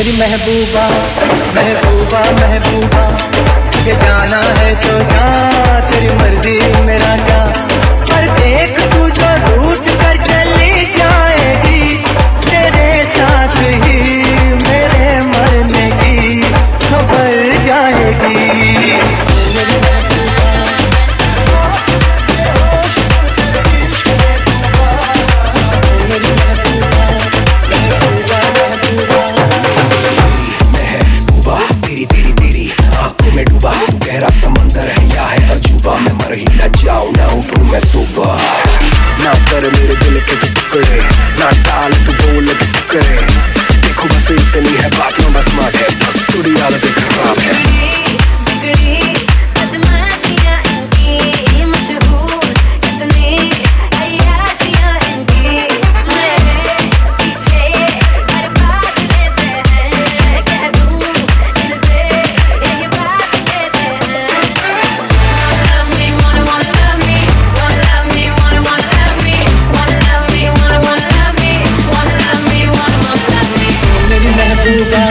मेरी महबूबा महबूबा महबूबा ये जाना है तो जा तेरी मर्ज़ी मेरा तू ना डाल तो बोल लग करे देखो बस इतनी है बात में बस मार है lugar.